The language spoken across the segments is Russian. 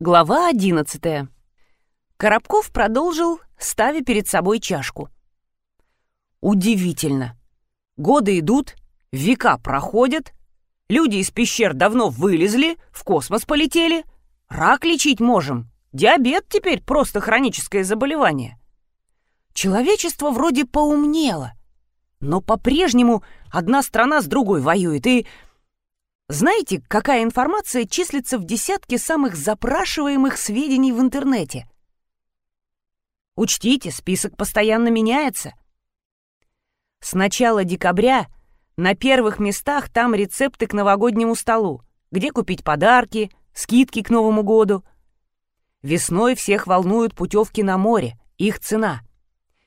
Глава одиннадцатая. Коробков продолжил, ставя перед собой чашку. Удивительно. Годы идут, века проходят, люди из пещер давно вылезли, в космос полетели. Рак лечить можем. Диабет теперь просто хроническое заболевание. Человечество вроде поумнело, но по-прежнему одна страна с другой воюет, и знаете, какая информация числится в десятке самых запрашиваемых сведений в интернете? Учтите, список постоянно меняется. С начала декабря на первых местах там рецепты к новогоднему столу, где купить подарки, скидки к Новому году. Весной всех волнуют путевки на море, их цена.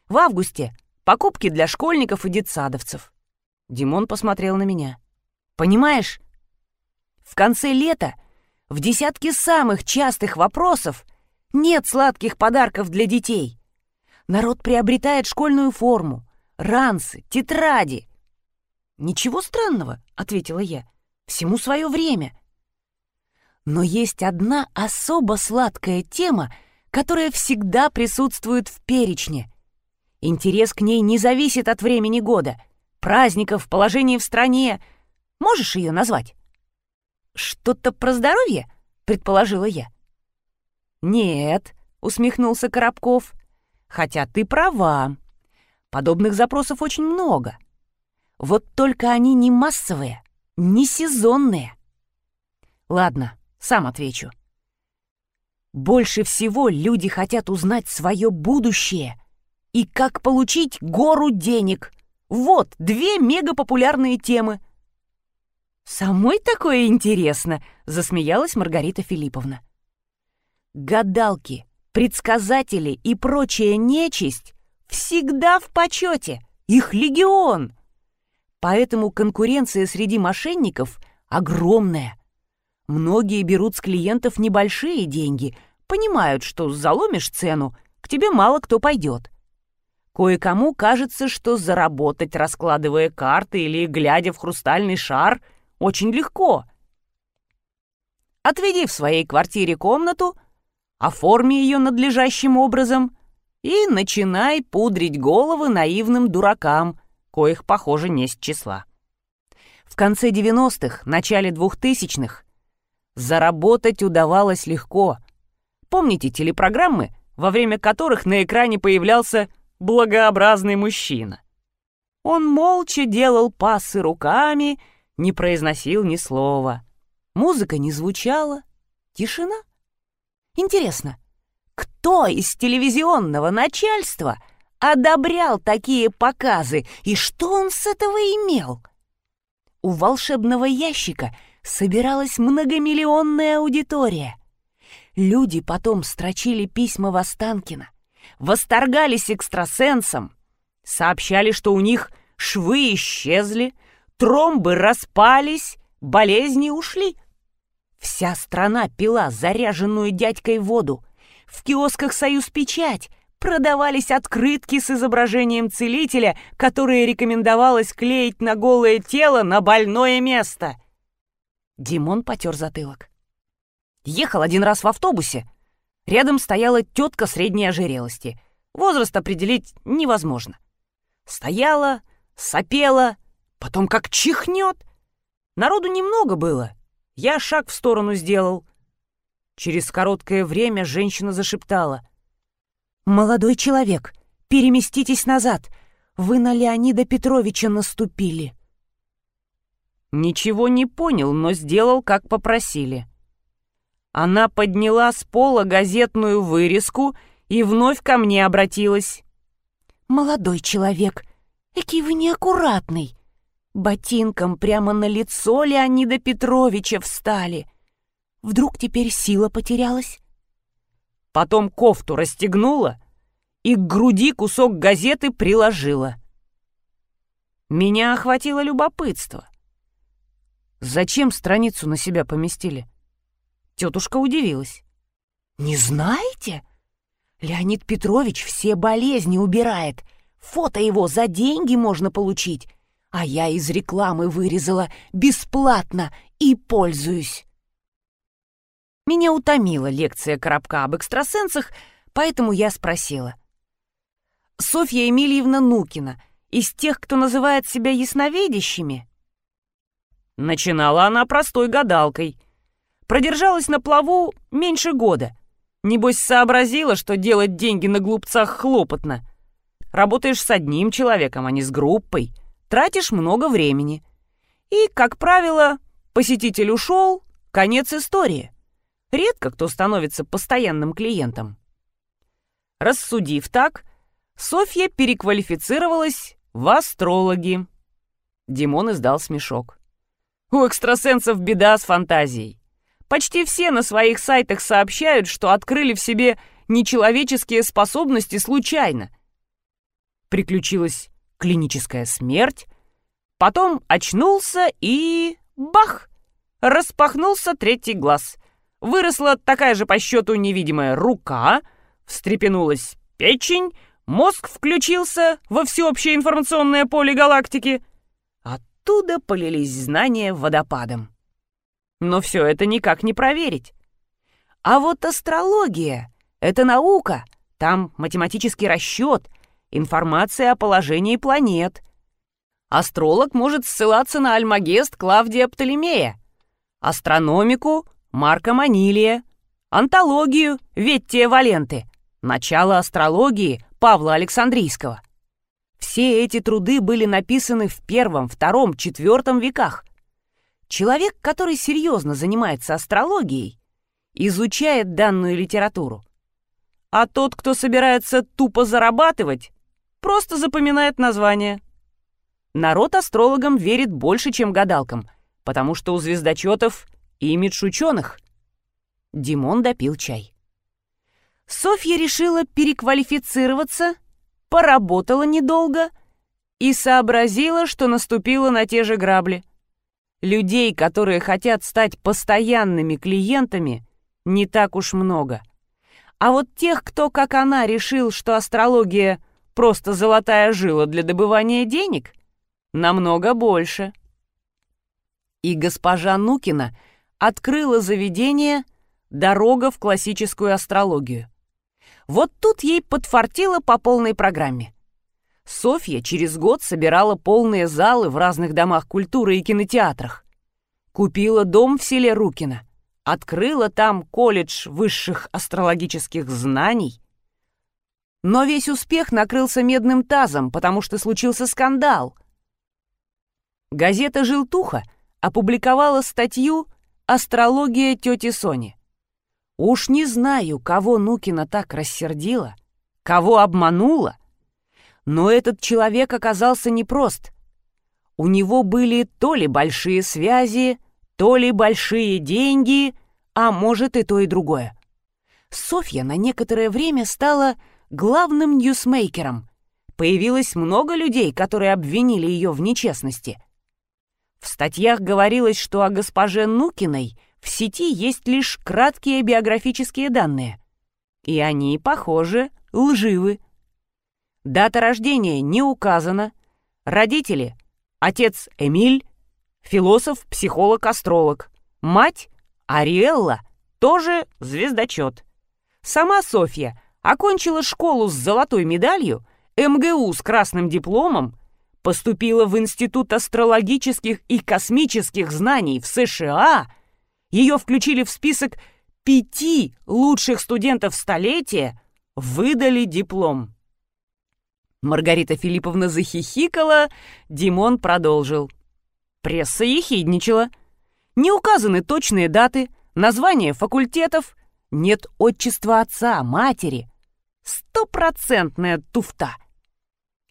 В августе покупки для школьников и детсадовцев. Димон посмотрел на меня. Понимаешь, в конце лета в десятке самых частых вопросов нет сладких подарков для детей. Народ приобретает школьную форму, ранцы, тетради. «Ничего странного», — ответила я, — «всему свое время». Но есть одна особо сладкая тема, которая всегда присутствует в перечне. Интерес к ней не зависит от времени года, праздников, положения в стране. Можешь ее назвать? «Что-то про здоровье?» — предположила я. «Нет», — усмехнулся Коробков. «Хотя ты права. Подобных запросов очень много. Вот только они не массовые, не сезонные. Ладно, сам отвечу. Больше всего люди хотят узнать свое будущее и как получить гору денег. Вот две мегапопулярные темы — «Самой такое интересно!» — засмеялась Маргарита Филипповна. «Гадалки, предсказатели и прочая нечисть всегда в почете, их легион. Поэтому конкуренция среди мошенников огромная. Многие берут с клиентов небольшие деньги, понимают, что заломишь цену, к тебе мало кто пойдет. Кое-кому кажется, что заработать, раскладывая карты или глядя в хрустальный шар — очень легко. Отведи в своей квартире комнату, оформи ее надлежащим образом и начинай пудрить головы наивным дуракам, коих, похоже, не с числа. В конце 90-х, начале 2000-х заработать удавалось легко. Помните телепрограммы, во время которых на экране появлялся благообразный мужчина? Он молча делал пасы руками не произносил ни слова. Музыка не звучала. Тишина. Интересно, кто из телевизионного начальства одобрял такие показы и что он с этого имел? У волшебного ящика собиралась многомиллионная аудитория. Люди потом строчили письма в Останкино, восторгались экстрасенсом, сообщали, что у них швы исчезли, Тромбы распались, болезни ушли. Вся страна пила заряженную дядькой воду. В киосках «Союз Печать» продавались открытки с изображением целителя, которые рекомендовалось клеить на голое тело на больное место. Димон потер затылок. Ехал один раз в автобусе. Рядом стояла тетка средней ожирелости. Возраст определить невозможно. Стояла, сопела, Потом как чихнет. Народу немного было. Я шаг в сторону сделал. Через короткое время женщина зашептала. «Молодой человек, переместитесь назад. Вы на Леонида Петровича наступили». Ничего не понял, но сделал, как попросили. Она подняла с пола газетную вырезку и вновь ко мне обратилась. «Молодой человек, какий вы неаккуратный. Ботинком прямо на лицо Леонида Петровича встали. Вдруг теперь сила потерялась? Потом кофту расстегнула и к груди кусок газеты приложила. Меня охватило любопытство. Зачем страницу на себя поместили? Тетушка удивилась. «Не знаете? Леонид Петрович все болезни убирает. Фото его за деньги можно получить а я из рекламы вырезала бесплатно и пользуюсь. Меня утомила лекция Коробка об экстрасенсах, поэтому я спросила. «Софья Эмильевна Нукина из тех, кто называет себя ясновидящими?» Начинала она простой гадалкой. Продержалась на плаву меньше года. Небось, сообразила, что делать деньги на глупцах хлопотно. Работаешь с одним человеком, а не с группой. Тратишь много времени. И, как правило, посетитель ушел, конец истории. Редко кто становится постоянным клиентом. Рассудив так, Софья переквалифицировалась в астрологи. Димон издал смешок. У экстрасенсов беда с фантазией. Почти все на своих сайтах сообщают, что открыли в себе нечеловеческие способности случайно. Приключилась клиническая смерть, потом очнулся и... бах! Распахнулся третий глаз. Выросла такая же по счету невидимая рука, встрепенулась печень, мозг включился во всеобщее информационное поле галактики. Оттуда полились знания водопадом. Но все это никак не проверить. А вот астрология — это наука, там математический расчет, информация о положении планет. Астролог может ссылаться на Альмагест Клавдия Птолемея, астрономику Марка Манилия, антологию Веттия Валенты, начало астрологии Павла Александрийского. Все эти труды были написаны в первом, втором, четвертом веках. Человек, который серьезно занимается астрологией, изучает данную литературу. А тот, кто собирается тупо зарабатывать, просто запоминает название. Народ астрологам верит больше, чем гадалкам, потому что у звездочетов имидж ученых. Димон допил чай. Софья решила переквалифицироваться, поработала недолго и сообразила, что наступила на те же грабли. Людей, которые хотят стать постоянными клиентами, не так уж много. А вот тех, кто, как она, решил, что астрология — просто золотая жила для добывания денег, намного больше. И госпожа Нукина открыла заведение «Дорога в классическую астрологию». Вот тут ей подфартило по полной программе. Софья через год собирала полные залы в разных домах культуры и кинотеатрах. Купила дом в селе Рукино, открыла там колледж высших астрологических знаний. Но весь успех накрылся медным тазом, потому что случился скандал. Газета «Желтуха» опубликовала статью «Астрология тети Сони». Уж не знаю, кого Нукина так рассердила, кого обманула, но этот человек оказался непрост. У него были то ли большие связи, то ли большие деньги, а может и то, и другое. Софья на некоторое время стала главным ньюсмейкером. Появилось много людей, которые обвинили ее в нечестности. В статьях говорилось, что о госпоже Нукиной в сети есть лишь краткие биографические данные. И они, похоже, лживы. Дата рождения не указана. Родители — отец Эмиль, философ, психолог, астролог. Мать — Ариэлла, тоже звездочет. Сама Софья окончила школу с золотой медалью, МГУ с красным дипломом, поступила в Институт астрологических и космических знаний в США, ее включили в список пяти лучших студентов столетия, выдали диплом. Маргарита Филипповна захихикала, Димон продолжил. Пресса ехидничала. Не указаны точные даты, названия факультетов, нет отчества отца, матери. Стопроцентная туфта.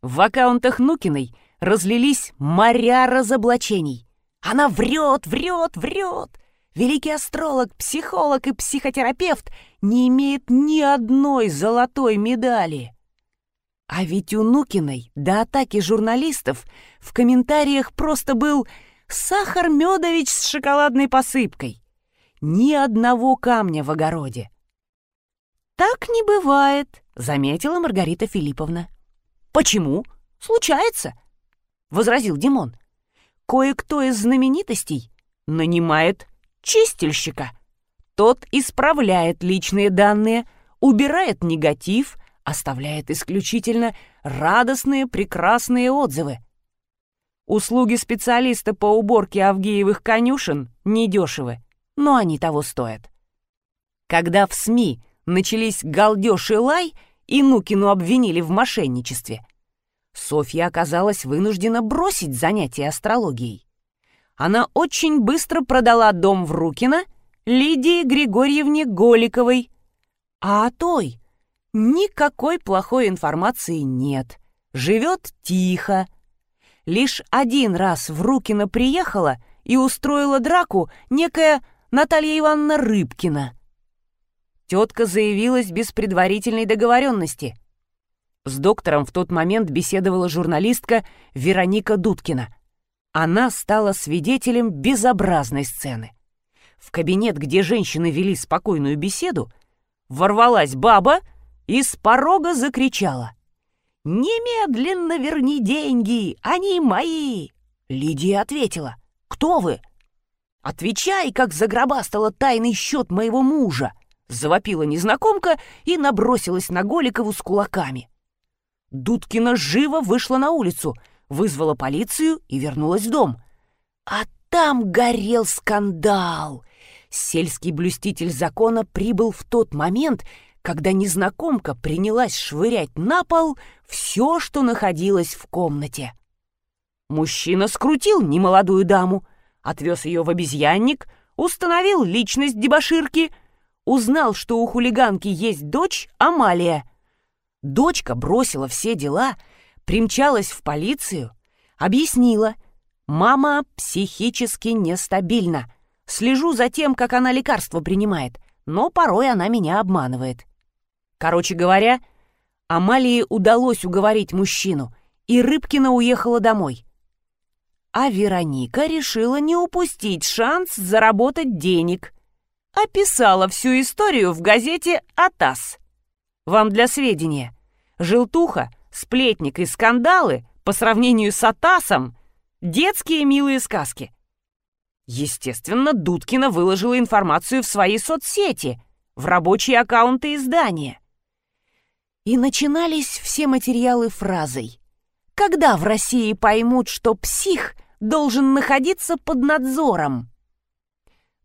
В аккаунтах Нукиной разлились моря разоблачений. Она врет, врет, врет. Великий астролог, психолог и психотерапевт не имеет ни одной золотой медали. А ведь у Нукиной до атаки журналистов в комментариях просто был «Сахар Медович с шоколадной посыпкой». Ни одного камня в огороде. «Так не бывает», — заметила Маргарита Филипповна. «Почему? Случается», — возразил Димон. «Кое-кто из знаменитостей нанимает чистильщика. Тот исправляет личные данные, убирает негатив, оставляет исключительно радостные, прекрасные отзывы. Услуги специалиста по уборке Авгеевых конюшен недешевы, но они того стоят. Когда в СМИ начались галдеж и лай, и Нукину обвинили в мошенничестве, Софья оказалась вынуждена бросить занятия астрологией. Она очень быстро продала дом в Рукино Лидии Григорьевне Голиковой, а о той никакой плохой информации нет. Живет тихо. Лишь один раз в Рукино приехала и устроила драку некая Наталья Ивановна Рыбкина. Тетка заявилась без предварительной договоренности. С доктором в тот момент беседовала журналистка Вероника Дудкина. Она стала свидетелем безобразной сцены. В кабинет, где женщины вели спокойную беседу, ворвалась баба и с порога закричала. «Немедленно верни деньги, они мои!» Лидия ответила. «Кто вы?» «Отвечай, как загробастала тайный счет моего мужа!» Завопила незнакомка и набросилась на Голикову с кулаками. Дудкина живо вышла на улицу, вызвала полицию и вернулась в дом. А там горел скандал. Сельский блюститель закона прибыл в тот момент, когда незнакомка принялась швырять на пол все, что находилось в комнате. Мужчина скрутил немолодую даму, отвез ее в обезьянник, установил личность дебоширки — узнал, что у хулиганки есть дочь Амалия. Дочка бросила все дела, примчалась в полицию, объяснила. «Мама психически нестабильна. Слежу за тем, как она лекарства принимает, но порой она меня обманывает». Короче говоря, Амалии удалось уговорить мужчину, и Рыбкина уехала домой. А Вероника решила не упустить шанс заработать денег – описала всю историю в газете «Атас». Вам для сведения, желтуха, сплетник и скандалы по сравнению с Атасом — детские милые сказки. Естественно, Дудкина выложила информацию в свои соцсети, в рабочие аккаунты издания. И начинались все материалы фразой «Когда в России поймут, что псих должен находиться под надзором?»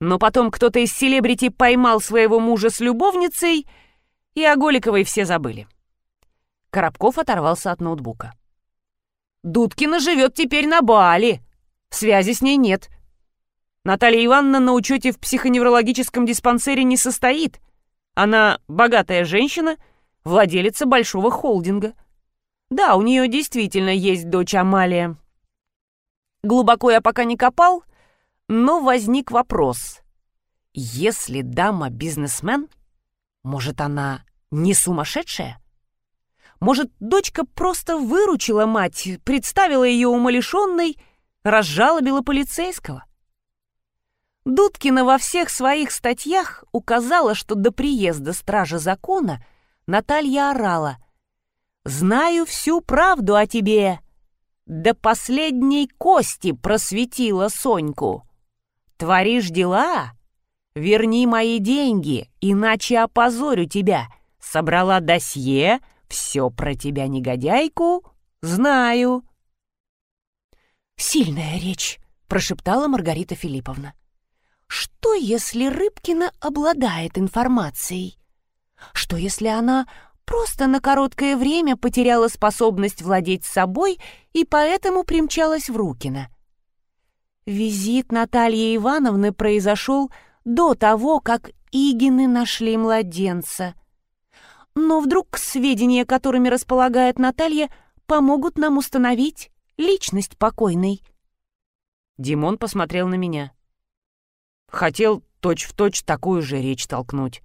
Но потом кто-то из селебрити поймал своего мужа с любовницей, и о Голиковой все забыли. Коробков оторвался от ноутбука. «Дудкина живет теперь на Бали. Связи с ней нет. Наталья Ивановна на учете в психоневрологическом диспансере не состоит. Она богатая женщина, владелица большого холдинга. Да, у нее действительно есть дочь Амалия. Глубоко я пока не копал, но возник вопрос. Если дама бизнесмен, может, она не сумасшедшая? Может, дочка просто выручила мать, представила ее умалишенной, разжалобила полицейского? Дудкина во всех своих статьях указала, что до приезда стража закона Наталья орала «Знаю всю правду о тебе!» До последней кости просветила Соньку. Творишь дела? Верни мои деньги, иначе опозорю тебя. Собрала досье, все про тебя, негодяйку, знаю». «Сильная речь», — прошептала Маргарита Филипповна. «Что, если Рыбкина обладает информацией? Что, если она просто на короткое время потеряла способность владеть собой и поэтому примчалась в Рукино?» Визит Натальи Ивановны произошел до того, как Игины нашли младенца. Но вдруг сведения, которыми располагает Наталья, помогут нам установить личность покойной. Димон посмотрел на меня. Хотел точь-в-точь точь такую же речь толкнуть.